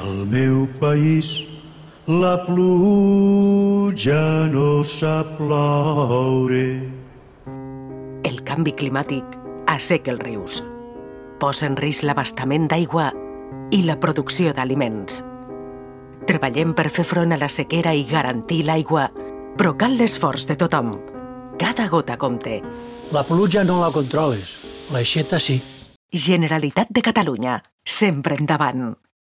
Al meu país la pluja no sap ploure. El canvi climàtic asseca els rius. Posa en risc l'abastament d'aigua i la producció d'aliments. Treballem per fer front a la sequera i garantir l'aigua, però cal l'esforç de tothom. Cada gota compte. La pluja no la controles, l'aixeta sí. Generalitat de Catalunya, sempre endavant.